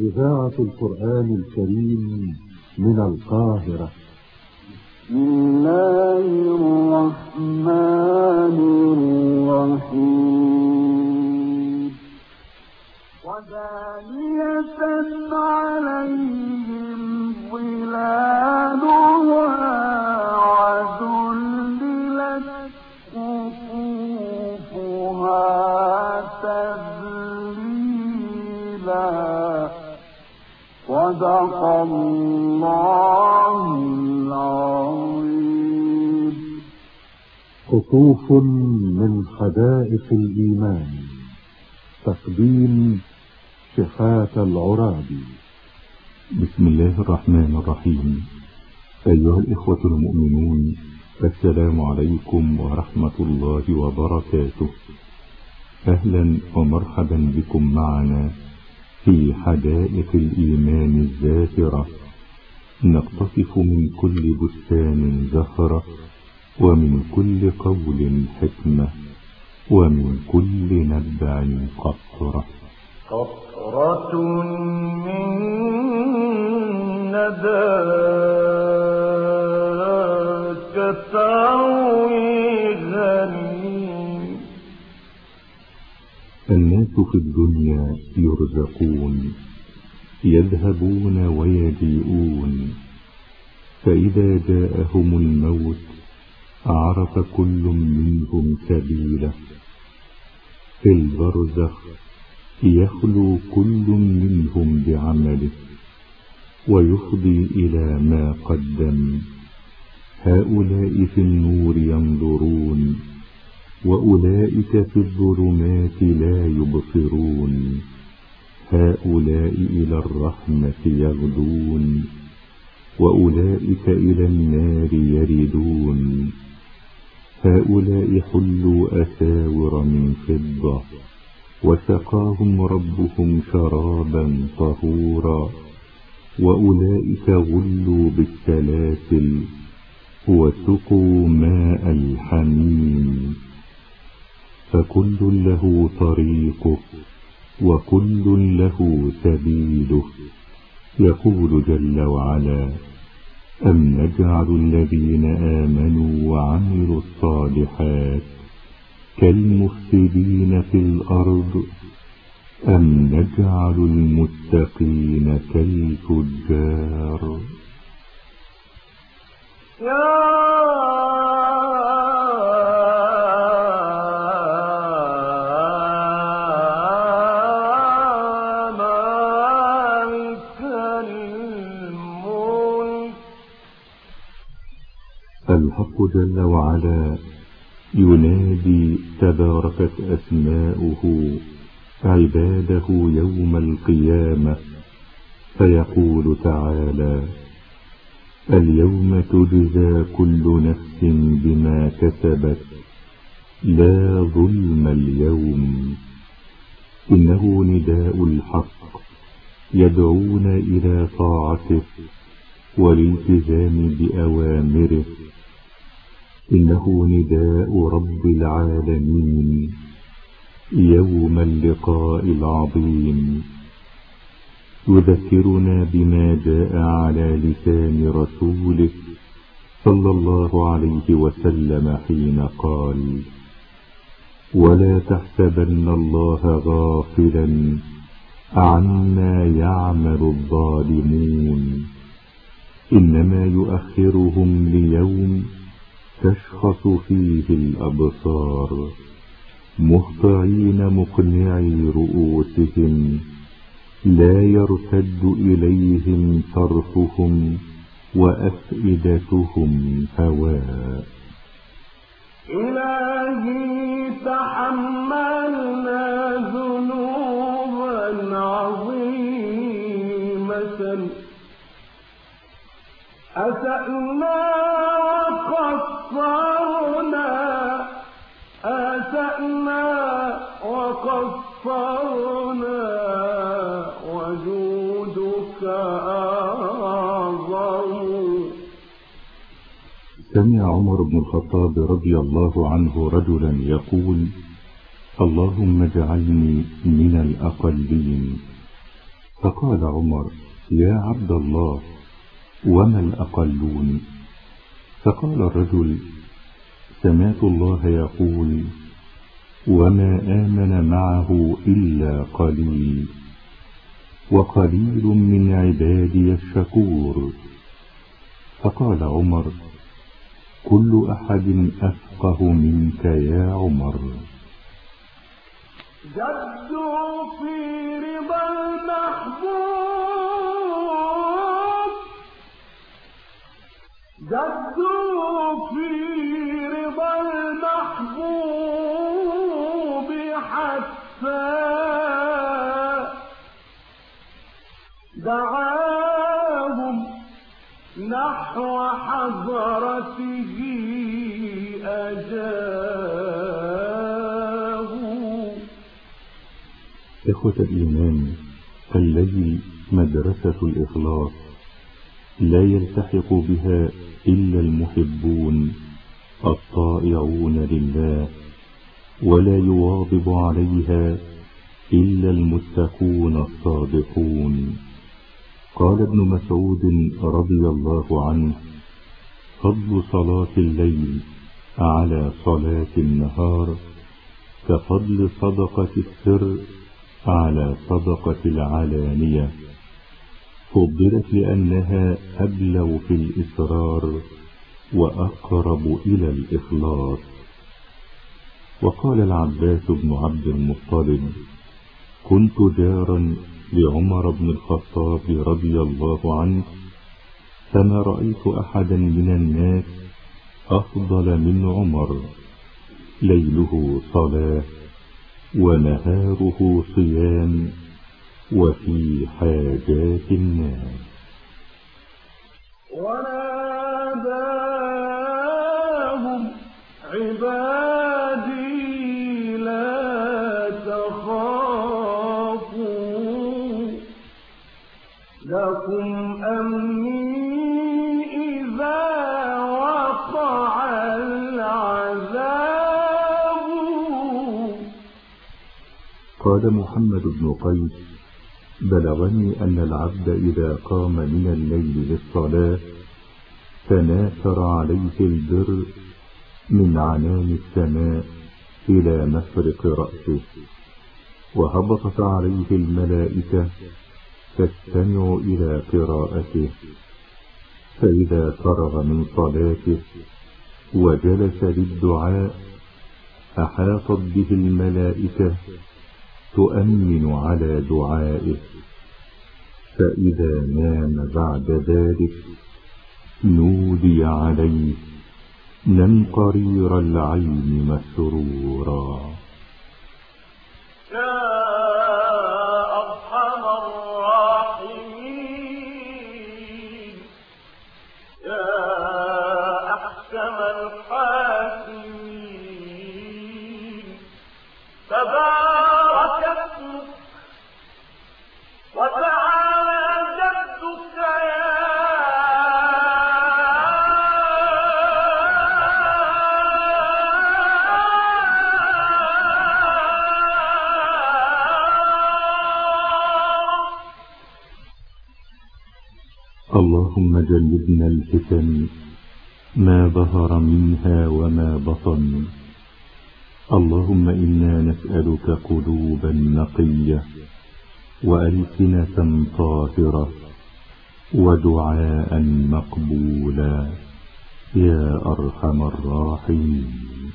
إذاعة القرآن الكريم من القاهرة. الله الرحمن الرحيم. ودانية عليهم ظلالها صدق الله العظيم. قطوف من حدائق الإيمان. تقديم شفاة العرابي. بسم الله الرحمن الرحيم. أيها الإخوة المؤمنون السلام عليكم ورحمة الله وبركاته. أهلا ومرحبا بكم معنا في حدائق الإيمان الزاهرة نقتطف من كل بستان زهرة ومن كل قول حكمة ومن كل نبع قطرة. قطرة من ندى كتروي في الدنيا يرزقون يذهبون ويجيئون فإذا جاءهم الموت عرف كل منهم سبيله. في البرزخ يخلو كل منهم بعمله ويفضي إلى ما قدم. هؤلاء في النور ينظرون. وأولئك في الظلمات لا يبصرون. هؤلاء إلى الرحمة يغدون. وأولئك إلى النار يردون هؤلاء حلوا أساور من فضة وسقاهم ربهم شرابا طهورا. وأولئك غلوا بالسلاسل وسقوا ماء الحميم. فكل له طريقه وكل له سبيله يقول جل وعلا أم نجعل الذين آمنوا وعملوا الصالحات كالمفسدين في الأرض أم نجعل المتقين كالفجار؟ يا جل وعلا ينادي تباركت أسماؤه عباده يوم القيامة فيقول تعالى اليوم تجزى كل نفس بما كسبت لا ظلم اليوم. إنه نداء الحق يدعون إلى طاعته والالتزام بأوامره. إنه نداء رب العالمين يوم اللقاء العظيم. يذكرنا بما جاء على لسان رسوله صلى الله عليه وسلم حين قال ولا تحسبن الله غافلا عما يعمل الظالمون. إنما يؤخرهم ليوم تشخص فيه الأبصار مهطعين مقنعي رؤوسهم لا يرتد إليهم صرفهم وأفئدتهم هواء. إلهي تحملنا ذنوبا عظيمة. أسأنا أسأنا وقصرنا وجودك أعظم. سمع عمر بن الخطاب رضي الله عنه رجلا يقول اللهم اجعلني من الأقلين. فقال عمر يا عبد الله وما الأقلون؟ فقال الرجل سمعت الله يقول وما آمن معه إلا قليل وقليل من عبادي الشكور. فقال عمر كل أحد أفقه منك يا عمر. جدوا في رضا المحبوب. جدوا في رضا المحبوب حتى دعاهم نحو حضرته أجابوا إخوة الإيمان الليل مدرسة الإخلاص لا يلتحق بها إلا المحبون الطائعون لله ولا يواظب عليها إلا المتقون الصادقون. قال ابن مسعود رضي الله عنه فضل صلاة الليل على صلاة النهار كفضل صدقة السر على صدقة العلانية. فضلت لأنها أبلغ في الإسرار وأقرب إلى الإخلاص. وقال العباس بن عبد المطلب كنت جارا لعمر بن الخطاب رضي الله عنه فما رأيت أحدا من الناس أفضل من عمر. ليله صلاة ونهاره صيام وفي حاجات الناس. وناداهم عبادي لا تخافوا. لكم أمني إذا وقع العذاب. قال محمد بن قيس بلغني أن العبد إذا قام من الليل للصلاة تناثر عليه البر من عنان السماء إلى مفرق رأسه وهبطت عليه الملائكة تستمع إلى قراءته. فإذا فرغ من صلاته وجلس للدعاء أحاطت به الملائكة تؤمن على دعائه فإذا نام بعد ذلك نودي عليه نم قرير العين مسرورا. اللهم جنبنا الفتن ما ظهر منها وما بطن. اللهم إنا نسألك قلوبا نقية وألسنة طاهرة ودعاء مقبولا. يا أرحم الراحمين.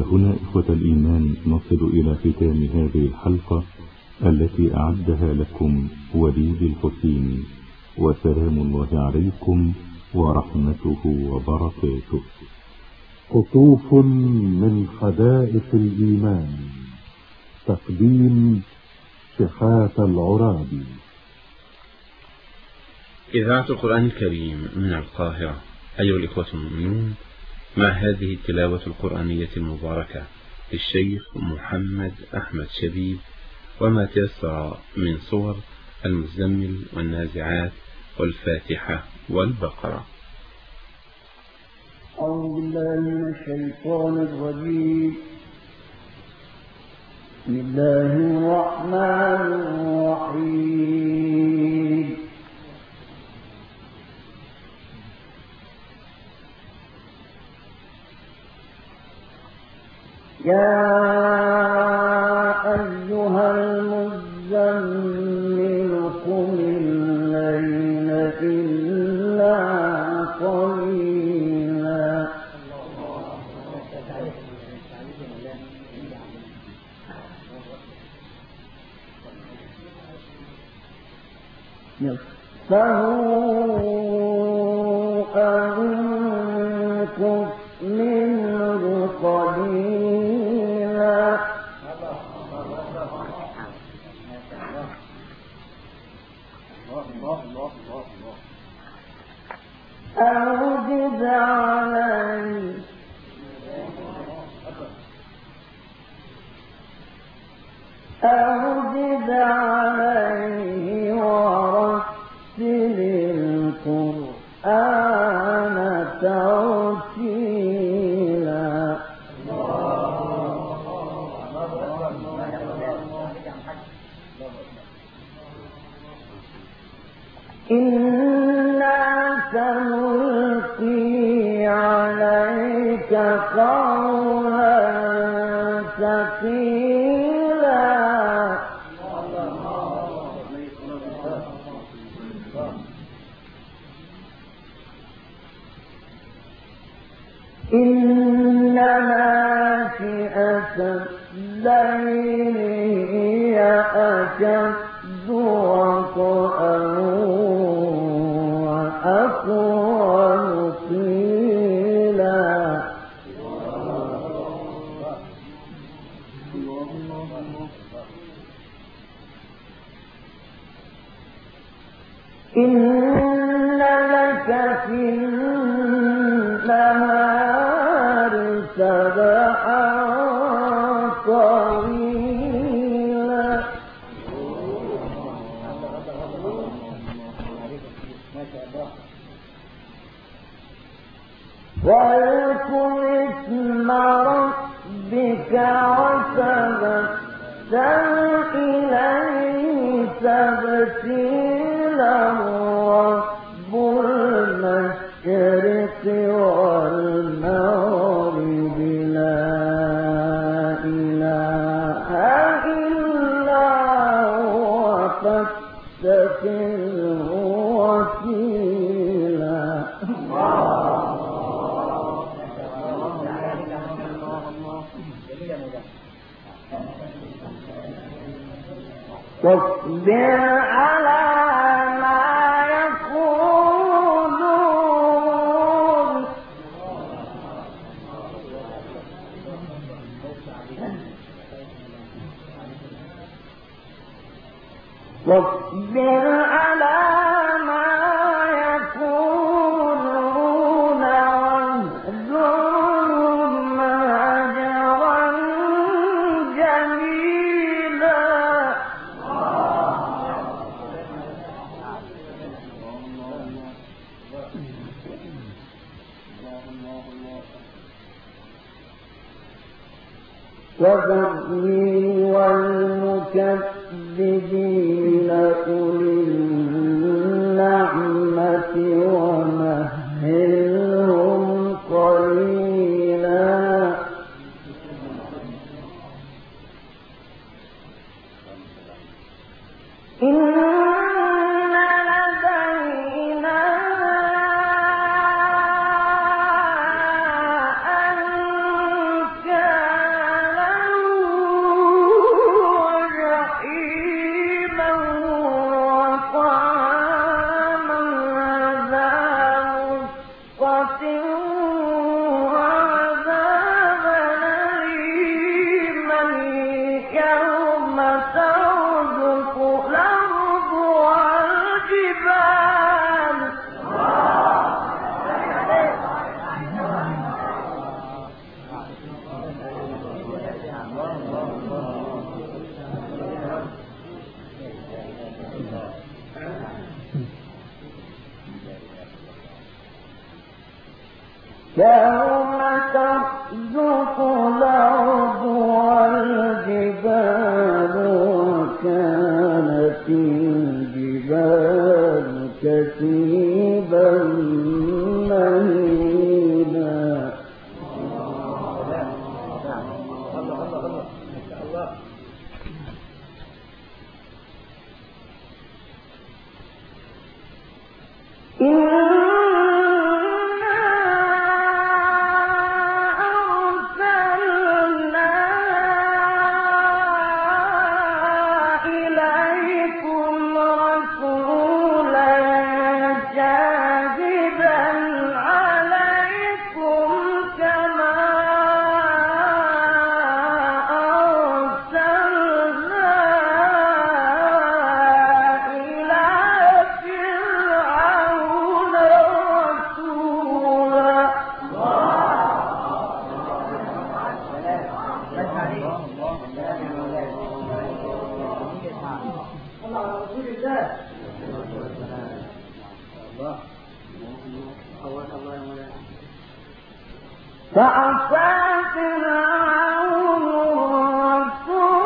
هنا إخوة الإيمان نصل إلى ختام هذه الحلقة التي أعدها لكم وليد الحسين. وسلام الله عليكم ورحمته وبركاته. قطوف من حدائق الإيمان. تقديم شحات العرابي. إذاعة القرآن الكريم من القاهرة. أيها الإخوة المؤمنون مع هذه التلاوة القرآنية المباركة للشيخ محمد أحمد شبيب وما تيسر من صور المزمل والنازعات والفاتحة والبقرة. أعوذ بالله من الشيطان الرجيم. بسم الله الرحمن الرحيم. يا أيها المزمل قم الليل إلا قليلا. نصفه أو أو زد عليه ورتل القرآن واصبر فعصى فرعون الرسول.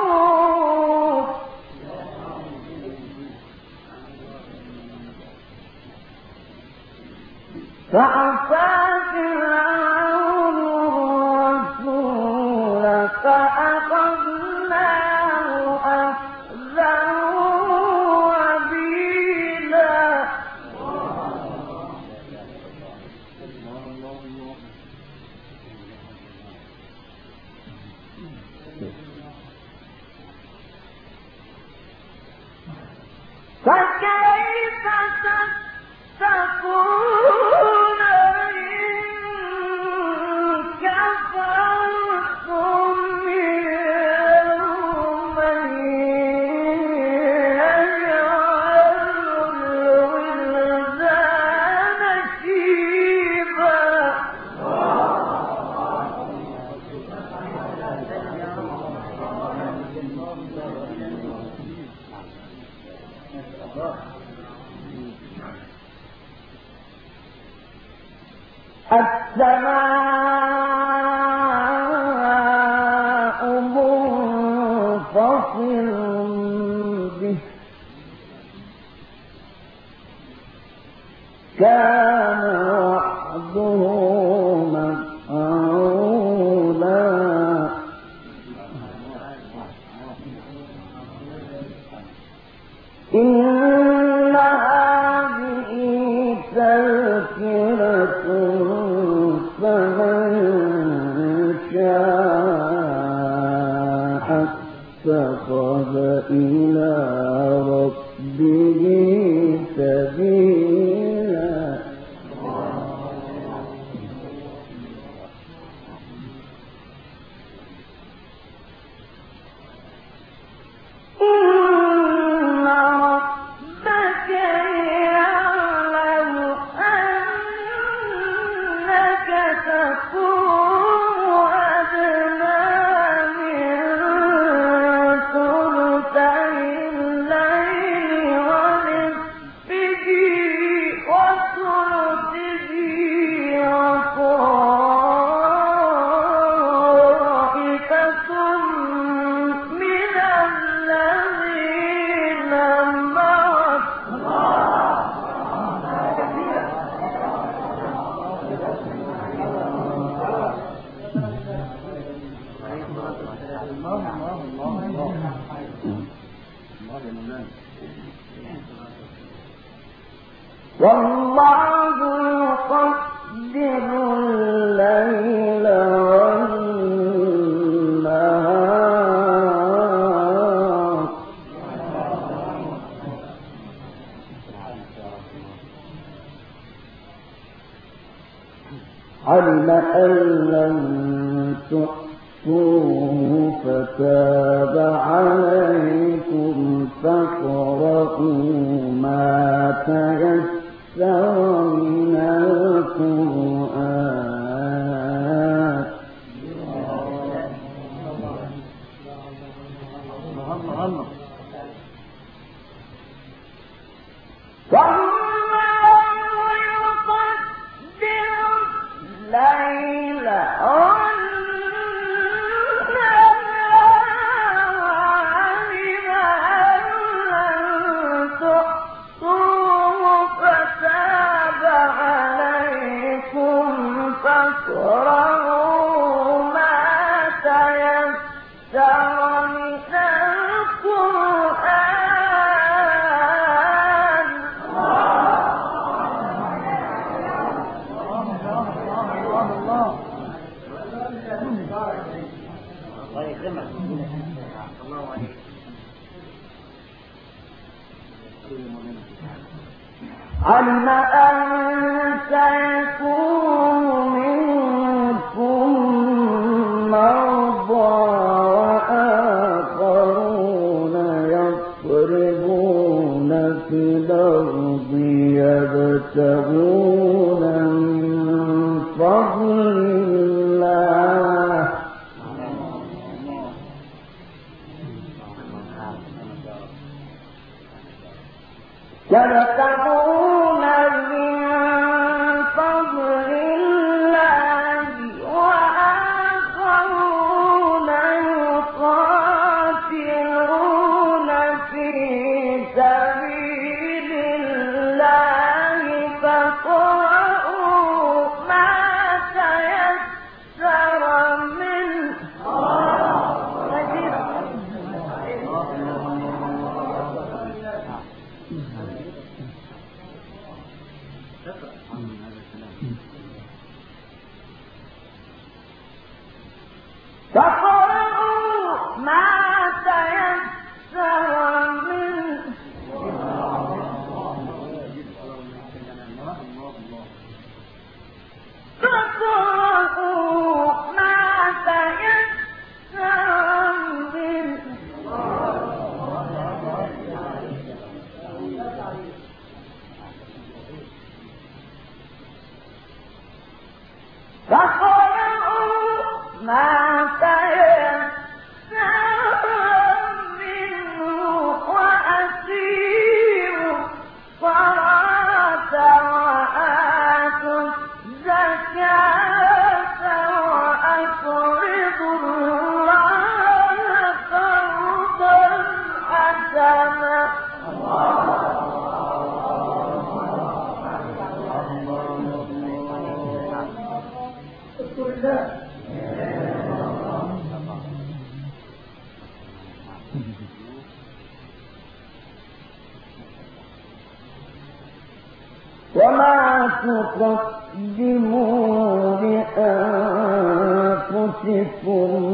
فتاب عليكم فاقرؤوا ما تيسر وما تقدموا لأنفسكم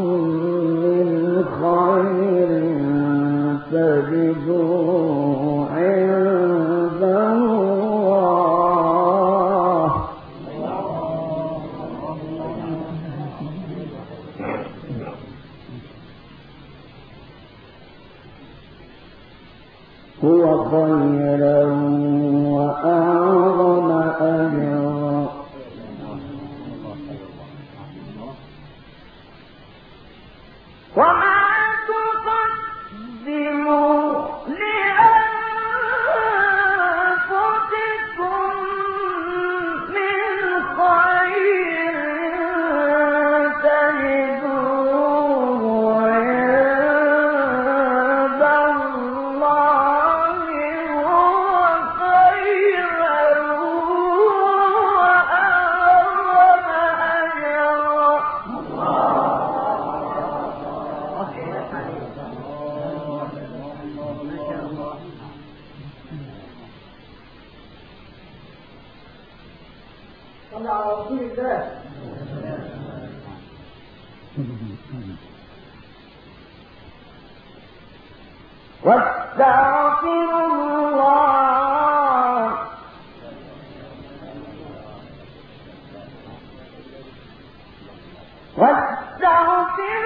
Doctor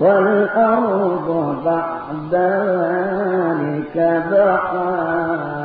والأرض بعد ذلك دحاها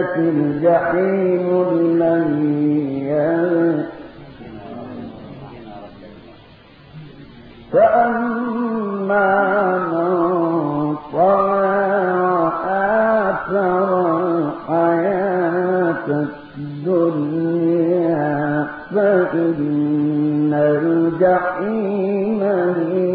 وبرزت الجحيم لمن فأما من طغى وآثر الحياة الدنيا فإن الجحيم هي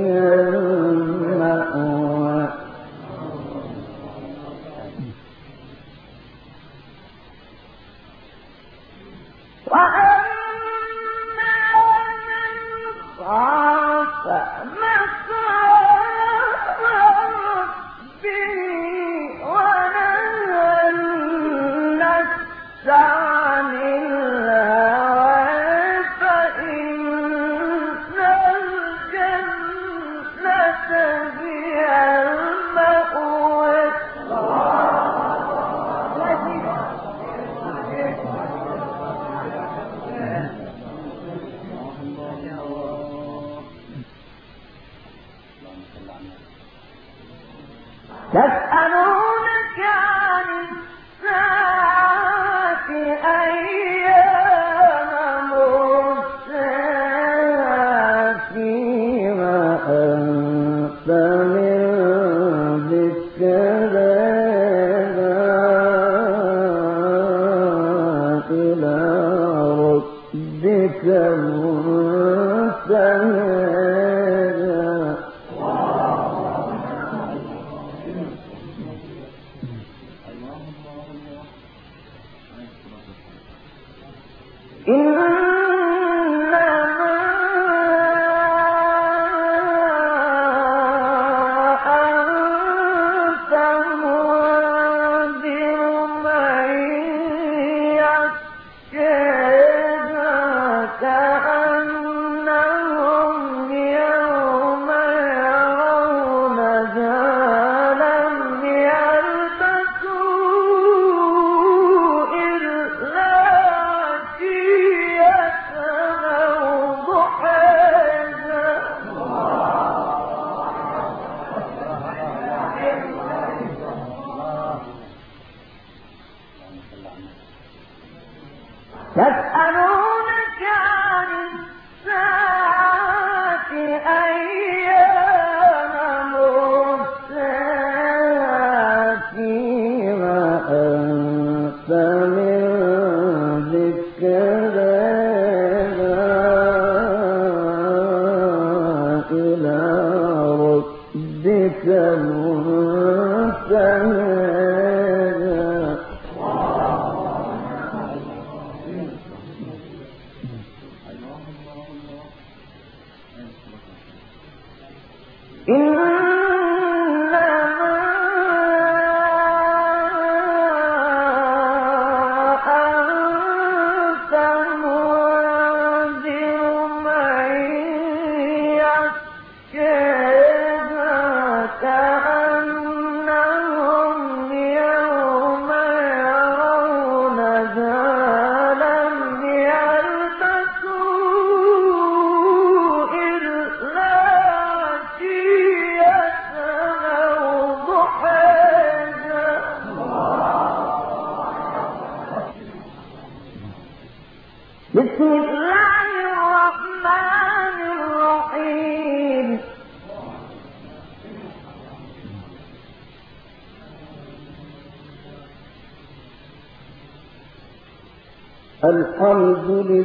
الحمد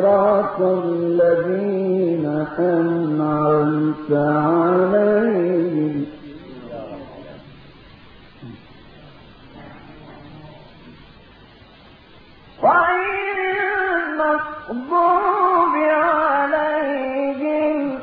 صراط الذين أنعمت عليهم. غير عليهم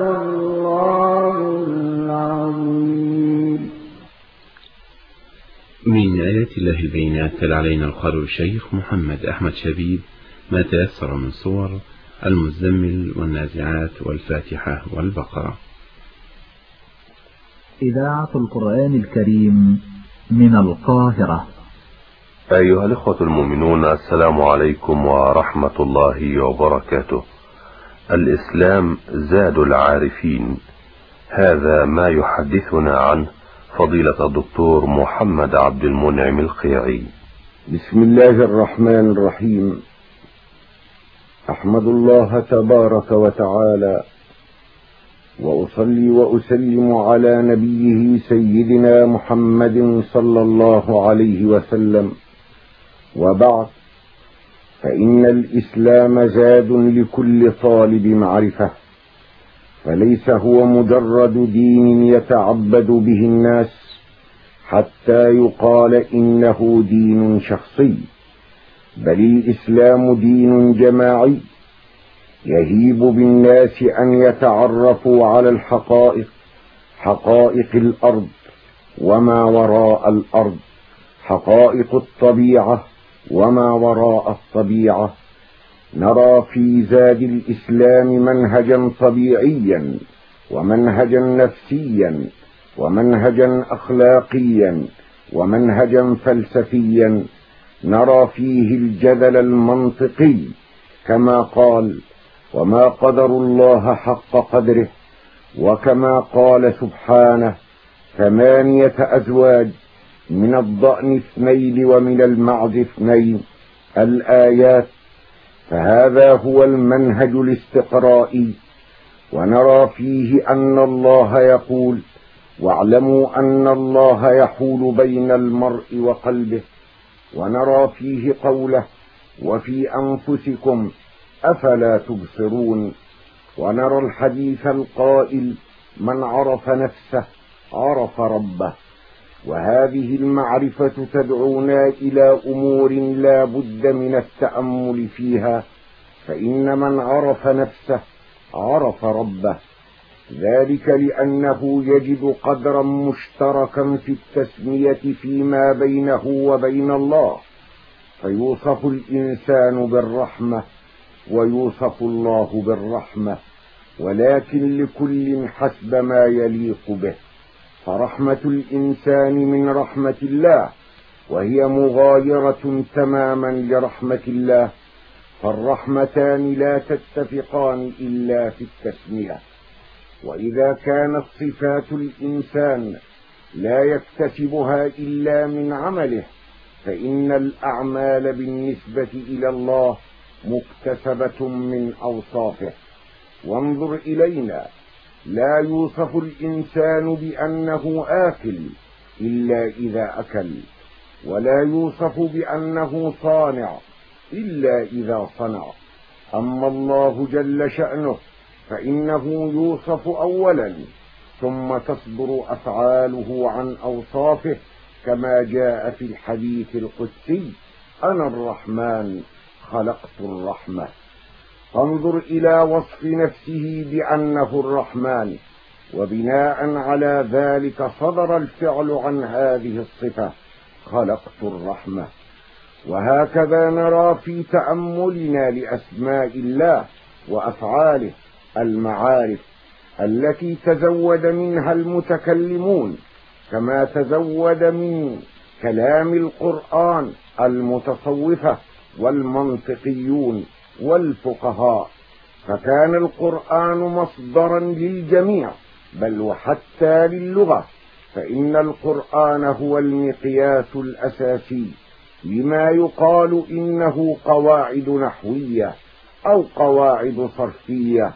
الله العظيم. من آيات الله البينات تل علينا القارئ الشيخ محمد أحمد شبيب ما تيسر من صور المزمل والنازعات والفاتحة والبقرة. إذاعة القرآن الكريم من القاهرة. أيها الإخوة المؤمنون السلام عليكم ورحمة الله وبركاته. الإسلام زاد العارفين. هذا ما يحدثنا عنه فضيلة الدكتور محمد عبد المنعم القيعي. بسم الله الرحمن الرحيم. أحمد الله تبارك وتعالى وأصلي وأسلم على نبيه سيدنا محمد صلى الله عليه وسلم. وبعد فإن الإسلام زاد لكل طالب معرفة فليس هو مجرد دين يتعبد به الناس حتى يقال إنه دين شخصي بل الإسلام دين جماعي يهيب بالناس أن يتعرفوا على الحقائق حقائق الأرض وما وراء الأرض حقائق الطبيعة وما وراء الطبيعه نرى في زاد الاسلام منهجا طبيعيا ومنهجا نفسيا ومنهجا اخلاقيا ومنهجا فلسفيا. نرى فيه الجدل المنطقي كما قال وما قدر الله حق قدره وكما قال سبحانه ثمانيه ازواج من الضأن اثنين ومن المعز اثنين الآيات. فهذا هو المنهج الاستقرائي. ونرى فيه أن الله يقول واعلموا أن الله يحول بين المرء وقلبه. ونرى فيه قوله وفي أنفسكم أفلا تبصرون. ونرى الحديث القائل من عرف نفسه عرف ربه. وهذه المعرفة تدعونا إلى أمور لا بد من التأمل فيها فإن من عرف نفسه عرف ربه. ذلك لأنه يجد قدرا مشتركا في التسمية فيما بينه وبين الله. فيوصف الإنسان بالرحمة ويوصف الله بالرحمة ولكن لكل حسب ما يليق به. فرحمه الانسان من رحمه الله وهي مغايره تماما لرحمه الله فالرحمتان لا تتفقان الا في التسميه واذا كانت صفات الانسان لا يكتسبها الا من عمله فان الاعمال بالنسبة إلى الله مكتسبه من اوصافه وانظر الينا لا يوصف الإنسان بأنه آكل إلا إذا أكل ولا يوصف بأنه صانع إلا إذا صنع. أما الله جل شأنه فإنه يوصف أولا ثم تصدر أفعاله عن أوصافه كما جاء في الحديث القدسي أنا الرحمن خلقت الرحمة. فانظر إلى وصف نفسه بأنه الرحمن وبناء على ذلك صدر الفعل عن هذه الصفة خلقت الرحمة. وهكذا نرى في تأملنا لأسماء الله وأفعاله المعارف التي تزود منها المتكلمون كما تزود من كلام القرآن المتصوفة والمنطقيون. والفقهاء فكان القرآن مصدرا للجميع بل وحتى للغة فإن القرآن هو المقياس الأساسي لما يقال إنه قواعد نحوية أو قواعد صرفية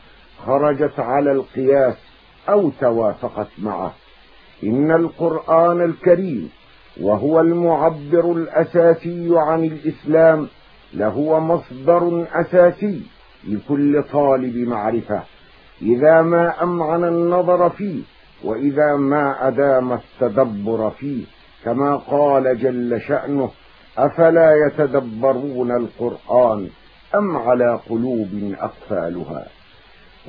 خرجت على القياس أو توافقت معه. إن القرآن الكريم وهو المعبر الأساسي عن الإسلام لهو مصدر أساسي لكل طالب معرفة إذا ما أمعن النظر فيه وإذا ما أدام التدبر فيه كما قال جل شأنه أفلا يتدبرون القرآن أم على قلوب أقفالها؟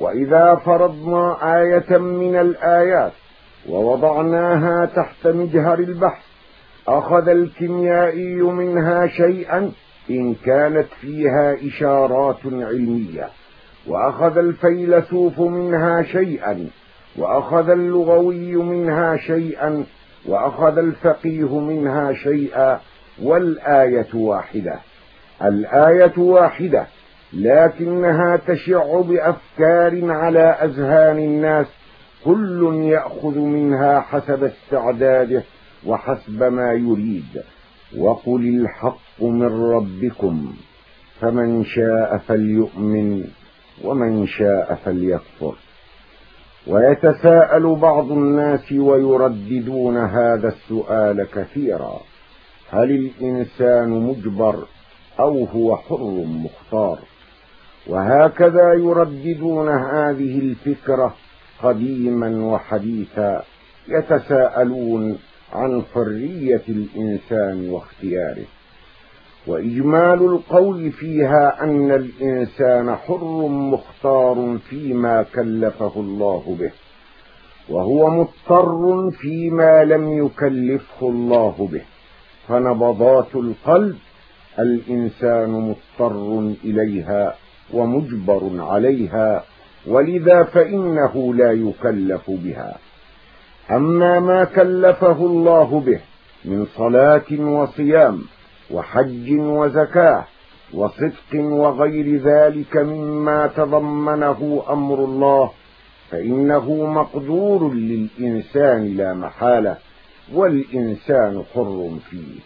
وإذا فرضنا آية من الآيات ووضعناها تحت مجهر البحث أخذ الكيميائي منها شيئا إن كانت فيها إشارات علمية وأخذ الفيلسوف منها شيئا وأخذ اللغوي منها شيئا وأخذ الفقيه منها شيئا والآية واحدة. الآية واحدة لكنها تشع بأفكار على أذهان الناس كل يأخذ منها حسب استعداده وحسب ما يريد. وقل الحق من ربكم فمن شاء فليؤمن ومن شاء فليكفر ويتساءل بعض الناس ويرددون هذا السؤال كثيرا هل الإنسان مجبر أو هو حر مختار وهكذا يرددون هذه الفكرة قديما وحديثا يتساءلون عن حرية الإنسان واختياره. وإجمال القول فيها أن الإنسان حر مختار فيما كلفه الله به وهو مضطر فيما لم يكلفه الله به. فنبضات القلب الإنسان مضطر إليها ومجبر عليها ولذا فإنه لا يكلف بها. أما ما كلفه الله به من صلاة وصيام وحج وزكاة وصدق وغير ذلك مما تضمنه أمر الله فإنه مقدور للإنسان لا محالة والإنسان حر فيه.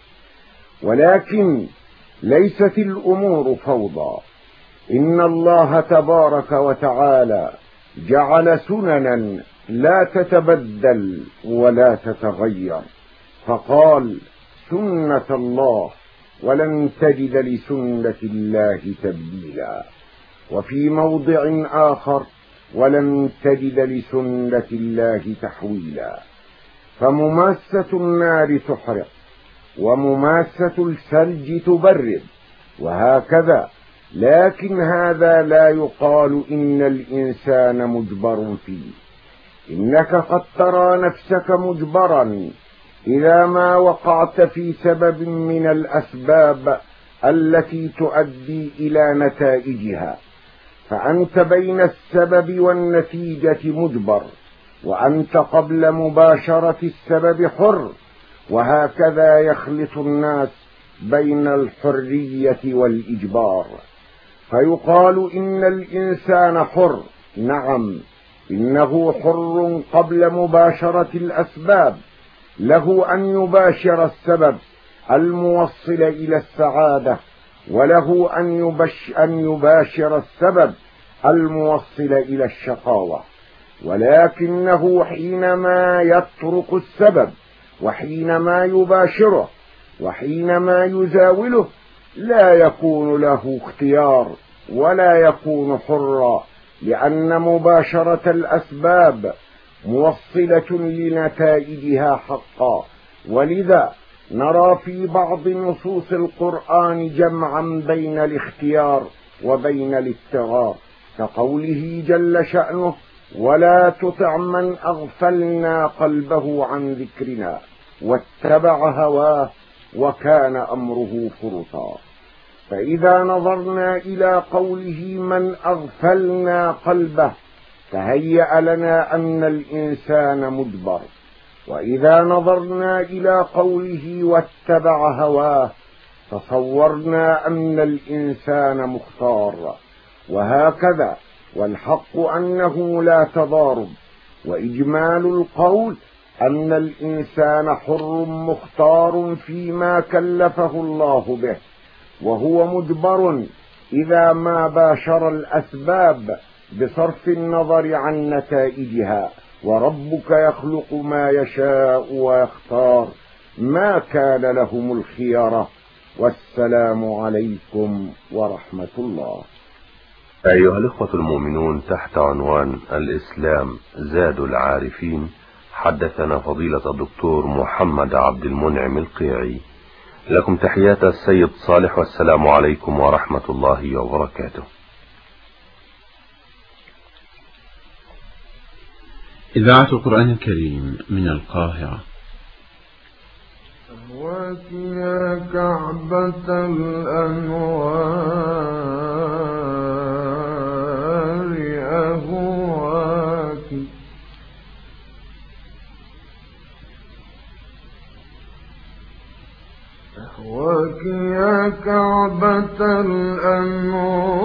ولكن ليست الأمور فوضى. إن الله تبارك وتعالى جعل سننا لا تتبدل ولا تتغير. فقال سنة الله ولن تجد لسنة الله تبديلا. وفي موضع آخر ولن تجد لسنة الله تحويلا. فمماسة النار تحرق ومماسة الثلج تبرد وهكذا. لكن هذا لا يقال إن الإنسان مجبر فيه. إنك قد ترى نفسك مجبرا إذا ما وقعت في سبب من الأسباب التي تؤدي إلى نتائجها. فأنت بين السبب والنتيجة مجبر وأنت قبل مباشرة السبب حر وهكذا يخلط الناس بين الحرية والإجبار. فيقال إن الإنسان حر نعم إنه حر قبل مباشرة الأسباب له أن يباشر السبب الموصل إلى السعادة وله أن, يبش أن يباشر السبب الموصل إلى الشقاوة ولكنه حينما يترك السبب وحينما يباشره وحينما يزاوله لا يكون له اختيار ولا يكون حرا. لأن مباشرة الأسباب موصلة لنتائجها حقا. ولذا نرى في بعض نصوص القرآن جمعا بين الاختيار وبين الاضطرار. كقوله جل شأنه ولا تطع من أغفلنا قلبه عن ذكرنا واتبع هواه وكان أمره فرطا. فإذا نظرنا إلى قوله من أغفلنا قلبه تهيأ لنا أن الإنسان مدبر. وإذا نظرنا إلى قوله واتبع هواه تصورنا أن الإنسان مختار. وهكذا والحق أنه لا تضارب. وإجمال القول أن الإنسان حر مختار فيما كلفه الله به. وهو مدبر إذا ما باشر الأسباب بصرف النظر عن نتائجها. وربك يخلق ما يشاء ويختار. ما كان لهم الخيرة والسلام عليكم ورحمة الله. أيها الإخوة المؤمنون تحت عنوان الإسلام زاد العارفين حدثنا فضيلة الدكتور محمد عبد المنعم القيعي. لكم تحيات السيد صالح والسلام عليكم ورحمة الله وبركاته. إذاعة القرآن الكريم من القاهرة. أهواك يا كعبة الأنوار. أهواك يا كعبة الأنوار.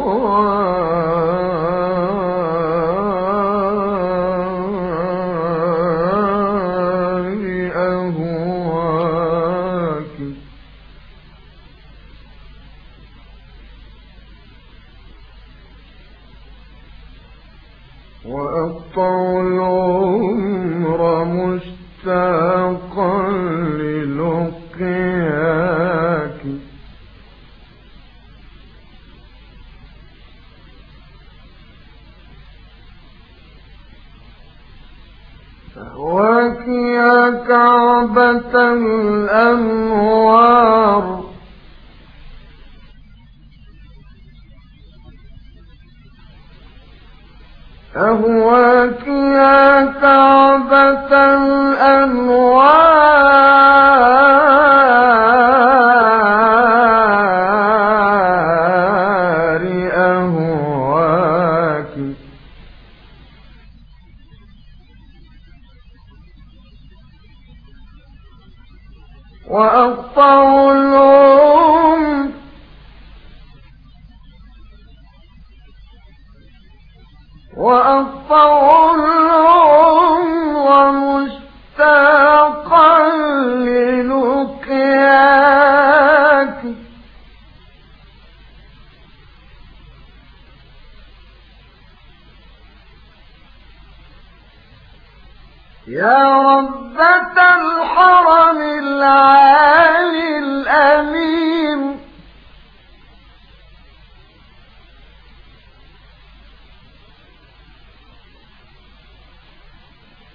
يا ربة الحرم العالي الأمين.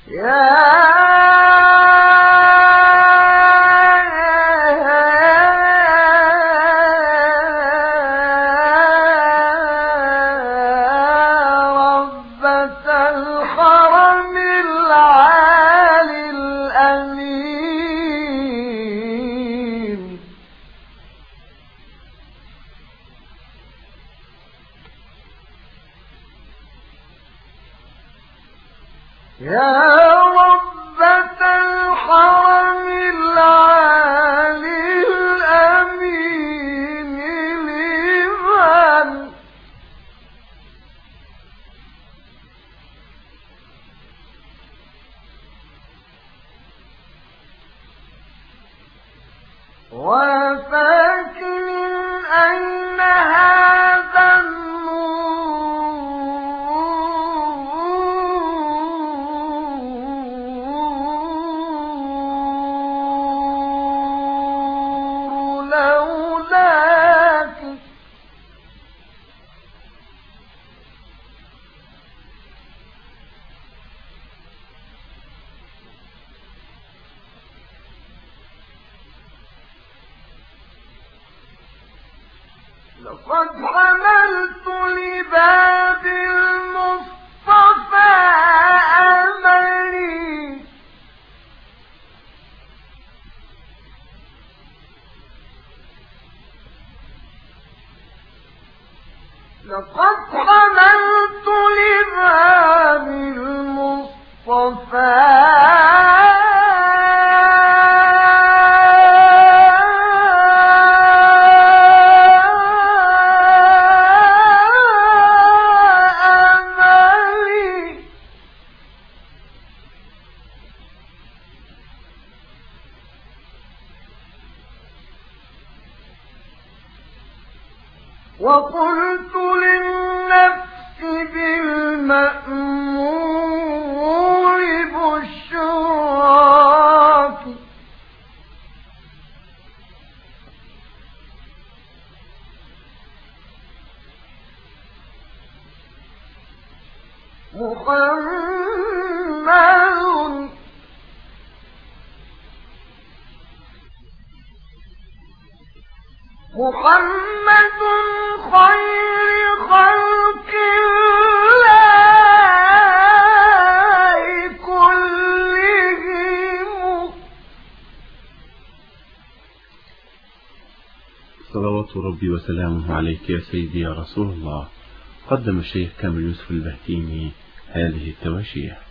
يا لقد حملت لباب محمد خير خلق الله كلهم. صلوات ربي وسلامه عليك يا سيدي يا رسول الله. قدم الشيخ كامل يوسف البهتيمي هذه التواشيح.